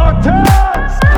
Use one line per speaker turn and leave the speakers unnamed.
Spartans!